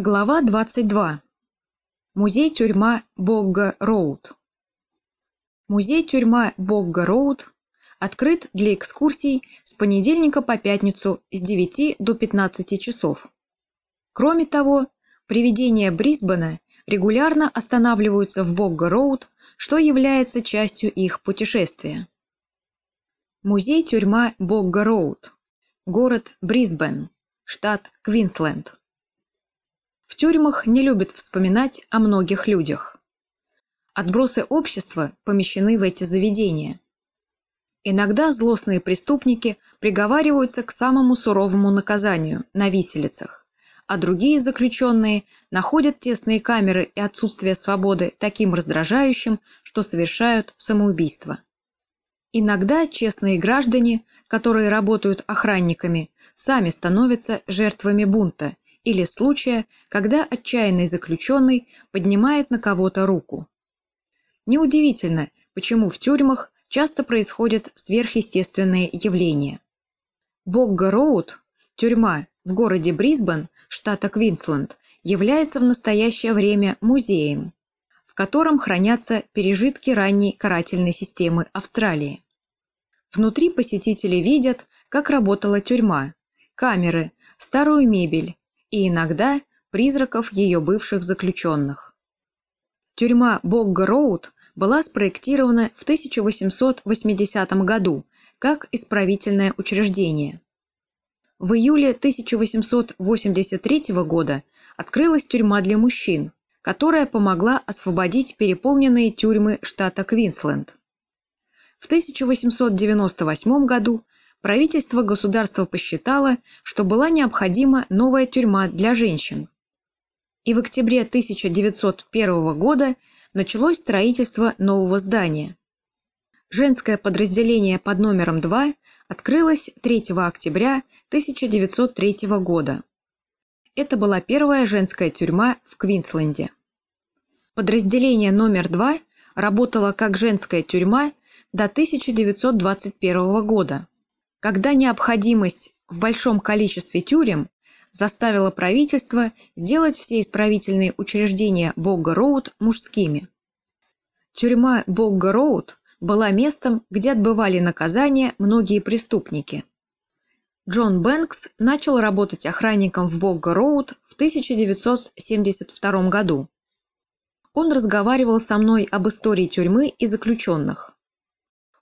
Глава 22. Музей-тюрьма Богга-Роуд. Музей-тюрьма Богга-Роуд открыт для экскурсий с понедельника по пятницу с 9 до 15 часов. Кроме того, привидения Брисбена регулярно останавливаются в Богга-Роуд, что является частью их путешествия. Музей-тюрьма Богга-Роуд. Город Брисбен, штат Квинсленд. В тюрьмах не любят вспоминать о многих людях. Отбросы общества помещены в эти заведения. Иногда злостные преступники приговариваются к самому суровому наказанию – на виселицах, а другие заключенные находят тесные камеры и отсутствие свободы таким раздражающим, что совершают самоубийство. Иногда честные граждане, которые работают охранниками, сами становятся жертвами бунта – или случая, когда отчаянный заключенный поднимает на кого-то руку. Неудивительно, почему в тюрьмах часто происходят сверхъестественные явления. Богга-Роуд, тюрьма в городе Брисбен, штата Квинсленд, является в настоящее время музеем, в котором хранятся пережитки ранней карательной системы Австралии. Внутри посетители видят, как работала тюрьма, камеры, старую мебель, и иногда призраков ее бывших заключенных. Тюрьма Богга-Роуд была спроектирована в 1880 году как исправительное учреждение. В июле 1883 года открылась тюрьма для мужчин, которая помогла освободить переполненные тюрьмы штата Квинсленд. В 1898 году правительство государства посчитало, что была необходима новая тюрьма для женщин. И в октябре 1901 года началось строительство нового здания. Женское подразделение под номером 2 открылось 3 октября 1903 года. Это была первая женская тюрьма в Квинсленде. Подразделение номер 2 работало как женская тюрьма до 1921 года когда необходимость в большом количестве тюрем заставила правительство сделать все исправительные учреждения Богга-Роуд мужскими. Тюрьма Богга-Роуд была местом, где отбывали наказание многие преступники. Джон Бэнкс начал работать охранником в Богга-Роуд в 1972 году. Он разговаривал со мной об истории тюрьмы и заключенных.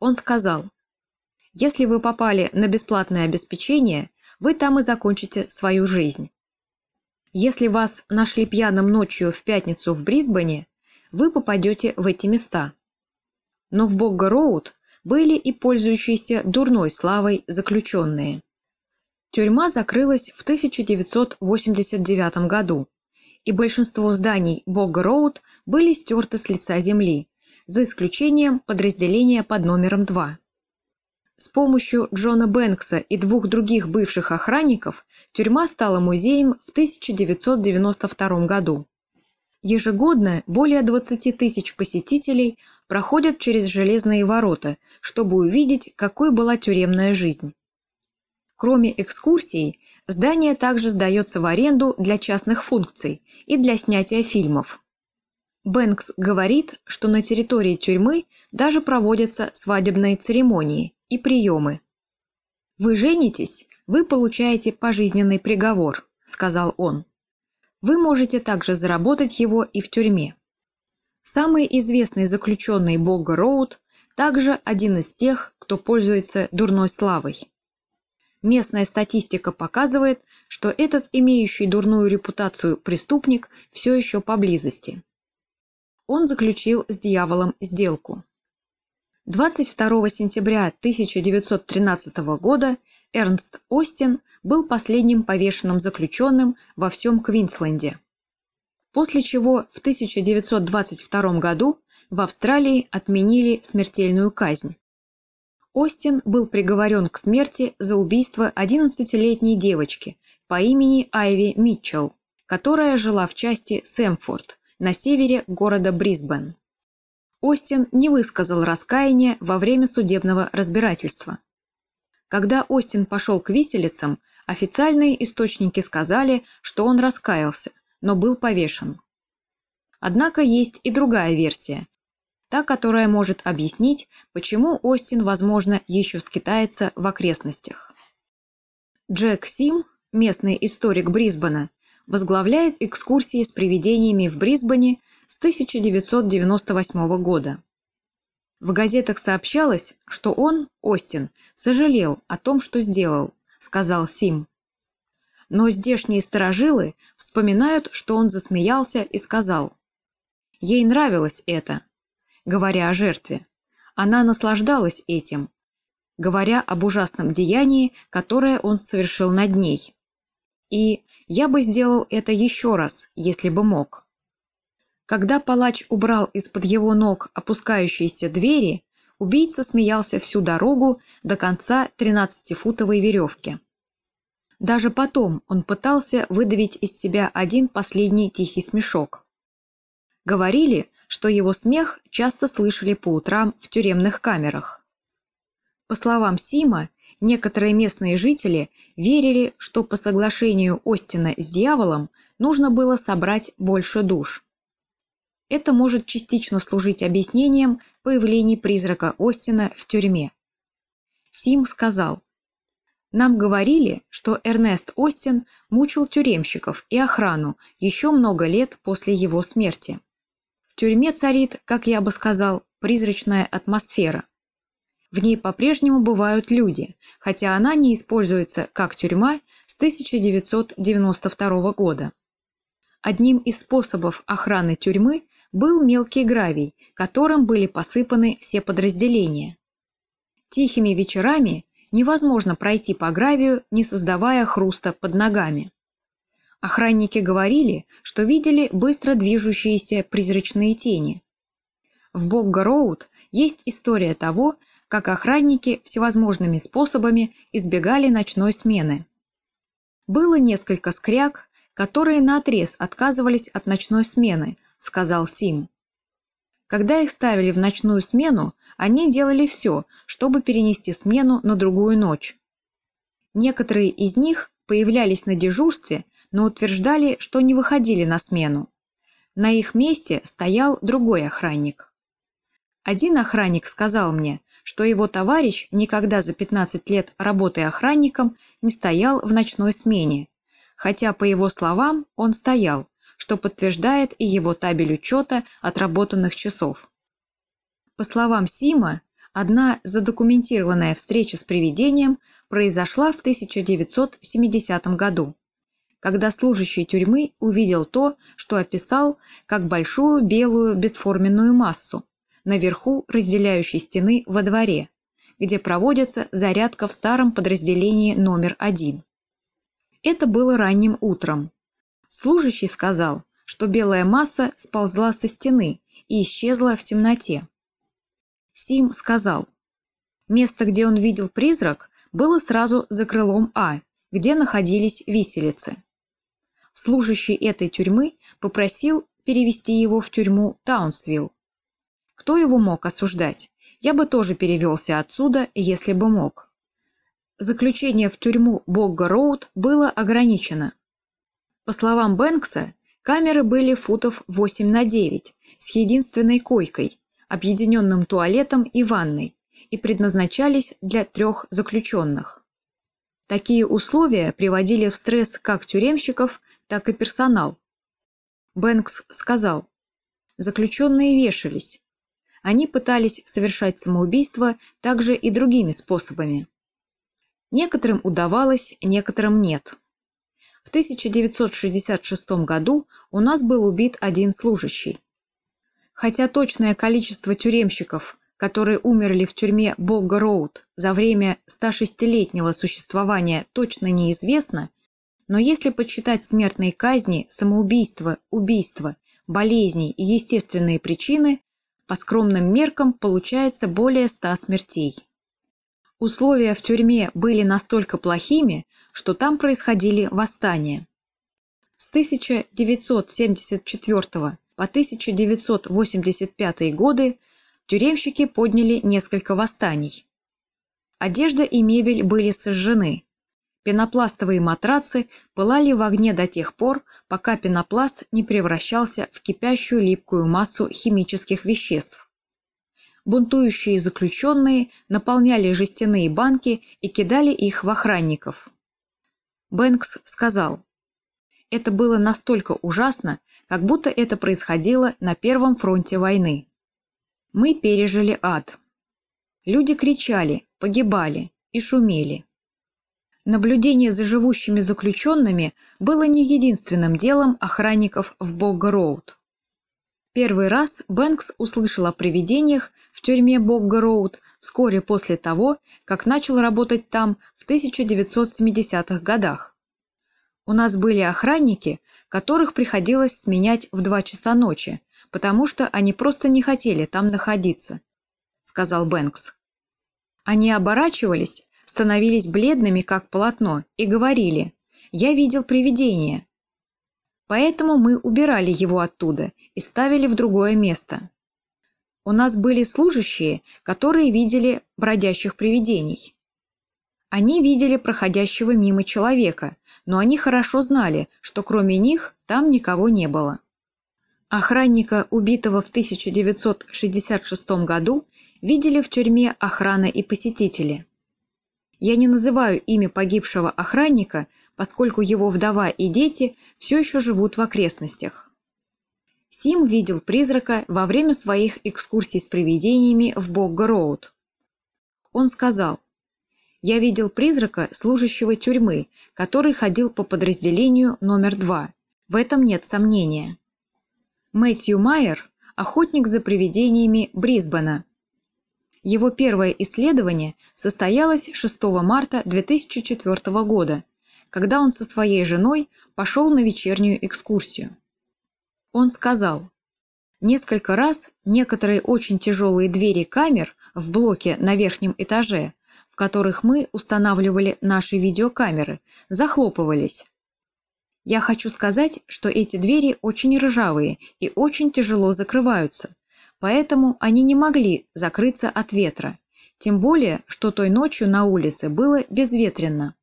Он сказал – если вы попали на бесплатное обеспечение, вы там и закончите свою жизнь. Если вас нашли пьяным ночью в пятницу в Брисбене, вы попадете в эти места. Но в Богга-Роуд были и пользующиеся дурной славой заключенные. Тюрьма закрылась в 1989 году, и большинство зданий Богга-Роуд были стерты с лица земли, за исключением подразделения под номером 2. С помощью Джона Бэнкса и двух других бывших охранников тюрьма стала музеем в 1992 году. Ежегодно более 20 тысяч посетителей проходят через железные ворота, чтобы увидеть, какой была тюремная жизнь. Кроме экскурсий, здание также сдается в аренду для частных функций и для снятия фильмов. Бэнкс говорит, что на территории тюрьмы даже проводятся свадебные церемонии, и приемы. «Вы женитесь, вы получаете пожизненный приговор», – сказал он. «Вы можете также заработать его и в тюрьме». Самый известный заключенный Бога Роуд также один из тех, кто пользуется дурной славой. Местная статистика показывает, что этот имеющий дурную репутацию преступник все еще поблизости. Он заключил с дьяволом сделку. 22 сентября 1913 года Эрнст Остин был последним повешенным заключенным во всем Квинсленде. После чего в 1922 году в Австралии отменили смертельную казнь. Остин был приговорен к смерти за убийство 11-летней девочки по имени Айви Митчелл, которая жила в части Сэмфорд на севере города Брисбен. Остин не высказал раскаяния во время судебного разбирательства. Когда Остин пошел к виселицам, официальные источники сказали, что он раскаялся, но был повешен. Однако есть и другая версия, та, которая может объяснить, почему Остин, возможно, еще скитается в окрестностях. Джек Сим, местный историк Брисбена, возглавляет экскурсии с привидениями в Брисбене с 1998 года. В газетах сообщалось, что он, Остин, сожалел о том, что сделал, сказал Сим. Но здешние сторожилы вспоминают, что он засмеялся и сказал. Ей нравилось это говоря о жертве. Она наслаждалась этим, говоря об ужасном деянии, которое он совершил над ней. И я бы сделал это еще раз, если бы мог. Когда палач убрал из-под его ног опускающиеся двери, убийца смеялся всю дорогу до конца 13-футовой веревки. Даже потом он пытался выдавить из себя один последний тихий смешок. Говорили, что его смех часто слышали по утрам в тюремных камерах. По словам Сима, некоторые местные жители верили, что по соглашению Остина с дьяволом нужно было собрать больше душ. Это может частично служить объяснением появления призрака Остина в тюрьме. Сим сказал, «Нам говорили, что Эрнест Остин мучил тюремщиков и охрану еще много лет после его смерти. В тюрьме царит, как я бы сказал, призрачная атмосфера. В ней по-прежнему бывают люди, хотя она не используется как тюрьма с 1992 года. Одним из способов охраны тюрьмы был мелкий гравий, которым были посыпаны все подразделения. Тихими вечерами невозможно пройти по гравию, не создавая хруста под ногами. Охранники говорили, что видели быстро движущиеся призрачные тени. В Богга-Роуд есть история того, как охранники всевозможными способами избегали ночной смены. Было несколько скряг, которые наотрез отказывались от ночной смены, сказал Сим. Когда их ставили в ночную смену, они делали все, чтобы перенести смену на другую ночь. Некоторые из них появлялись на дежурстве но утверждали, что не выходили на смену. На их месте стоял другой охранник. Один охранник сказал мне, что его товарищ никогда за 15 лет работы охранником не стоял в ночной смене, хотя, по его словам, он стоял, что подтверждает и его табель учета отработанных часов. По словам Сима, одна задокументированная встреча с привидением произошла в 1970 году когда служащий тюрьмы увидел то, что описал как большую белую бесформенную массу наверху разделяющей стены во дворе, где проводится зарядка в старом подразделении номер один. Это было ранним утром. Служащий сказал, что белая масса сползла со стены и исчезла в темноте. Сим сказал, место, где он видел призрак, было сразу за крылом А, где находились виселицы служащий этой тюрьмы попросил перевести его в тюрьму Таунсвилл. Кто его мог осуждать? Я бы тоже перевелся отсюда, если бы мог. Заключение в тюрьму Богга-Роуд было ограничено. По словам Бэнкса, камеры были футов 8 на 9 с единственной койкой, объединенным туалетом и ванной и предназначались для трех заключенных. Такие условия приводили в стресс как тюремщиков, так и персонал. Бэнкс сказал, заключенные вешались. Они пытались совершать самоубийство также и другими способами. Некоторым удавалось, некоторым нет. В 1966 году у нас был убит один служащий. Хотя точное количество тюремщиков, которые умерли в тюрьме Богга-Роуд за время 106-летнего существования точно неизвестно, но если подсчитать смертные казни, самоубийства, убийства, болезни и естественные причины, по скромным меркам получается более 100 смертей. Условия в тюрьме были настолько плохими, что там происходили восстания. С 1974 по 1985 годы тюремщики подняли несколько восстаний. Одежда и мебель были сожжены. Пенопластовые матрацы пылали в огне до тех пор, пока пенопласт не превращался в кипящую липкую массу химических веществ. Бунтующие заключенные наполняли жестяные банки и кидали их в охранников. Бэнкс сказал, «Это было настолько ужасно, как будто это происходило на Первом фронте войны. Мы пережили ад. Люди кричали, погибали и шумели. Наблюдение за живущими заключенными было не единственным делом охранников в Богга-Роуд. Первый раз Бэнкс услышал о привидениях в тюрьме Богга-Роуд вскоре после того, как начал работать там в 1970-х годах. У нас были охранники, которых приходилось сменять в 2 часа ночи, потому что они просто не хотели там находиться, сказал Бэнкс. Они оборачивались становились бледными, как полотно, и говорили «Я видел привидение». Поэтому мы убирали его оттуда и ставили в другое место. У нас были служащие, которые видели бродящих привидений. Они видели проходящего мимо человека, но они хорошо знали, что кроме них там никого не было. Охранника, убитого в 1966 году, видели в тюрьме охрана и посетители. Я не называю имя погибшего охранника, поскольку его вдова и дети все еще живут в окрестностях. Сим видел призрака во время своих экскурсий с привидениями в Богга-Роуд. Он сказал, «Я видел призрака, служащего тюрьмы, который ходил по подразделению номер два. В этом нет сомнения». Мэтью Майер – охотник за привидениями Брисбена – его первое исследование состоялось 6 марта 2004 года, когда он со своей женой пошел на вечернюю экскурсию. Он сказал, «Несколько раз некоторые очень тяжелые двери камер в блоке на верхнем этаже, в которых мы устанавливали наши видеокамеры, захлопывались. Я хочу сказать, что эти двери очень ржавые и очень тяжело закрываются, поэтому они не могли закрыться от ветра, тем более, что той ночью на улице было безветренно.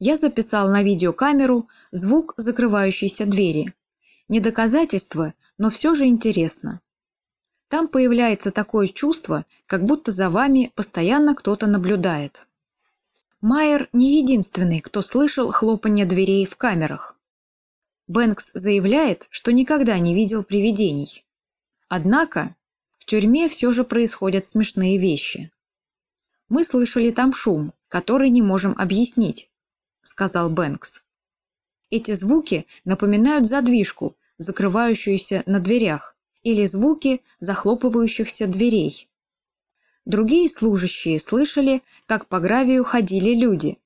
Я записал на видеокамеру звук закрывающейся двери. Не доказательство, но все же интересно. Там появляется такое чувство, как будто за вами постоянно кто-то наблюдает. Майер не единственный, кто слышал хлопанье дверей в камерах. Бэнкс заявляет, что никогда не видел привидений. Однако в тюрьме все же происходят смешные вещи. «Мы слышали там шум, который не можем объяснить», – сказал Бэнкс. Эти звуки напоминают задвижку, закрывающуюся на дверях, или звуки захлопывающихся дверей. Другие служащие слышали, как по гравию ходили люди,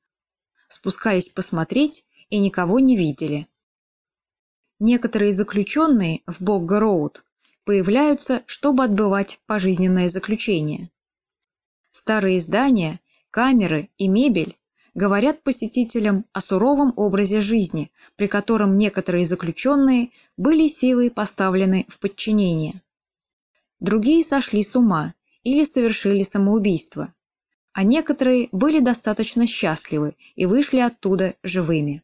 спускались посмотреть и никого не видели. Некоторые заключенные в Богга-Роуд появляются, чтобы отбывать пожизненное заключение. Старые здания, камеры и мебель говорят посетителям о суровом образе жизни, при котором некоторые заключенные были силой поставлены в подчинение. Другие сошли с ума или совершили самоубийство, а некоторые были достаточно счастливы и вышли оттуда живыми.